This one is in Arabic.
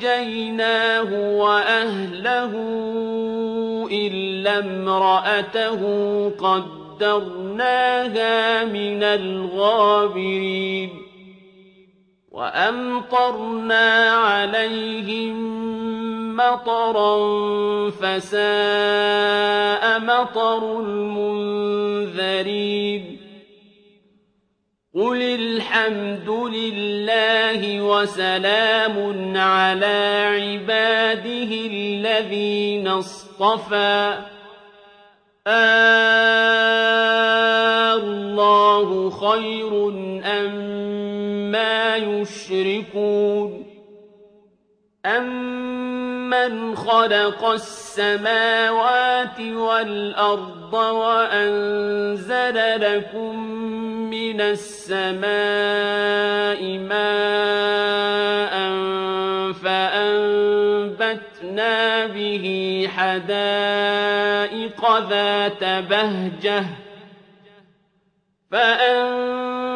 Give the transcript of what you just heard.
فأنجيناه وأهله إلا امرأته قدرناها من الغابرين وأمطرنا عليهم مطرا فساء مطر المنذرين قل الحمد لله وسلام على عباده الذين اصطفى. الله خير أما يشركون. أمن خلق السماوات والأرض وأنزل لكم من السماء ماء فأنبتنا به حدائق ذات بهجة فأنبتنا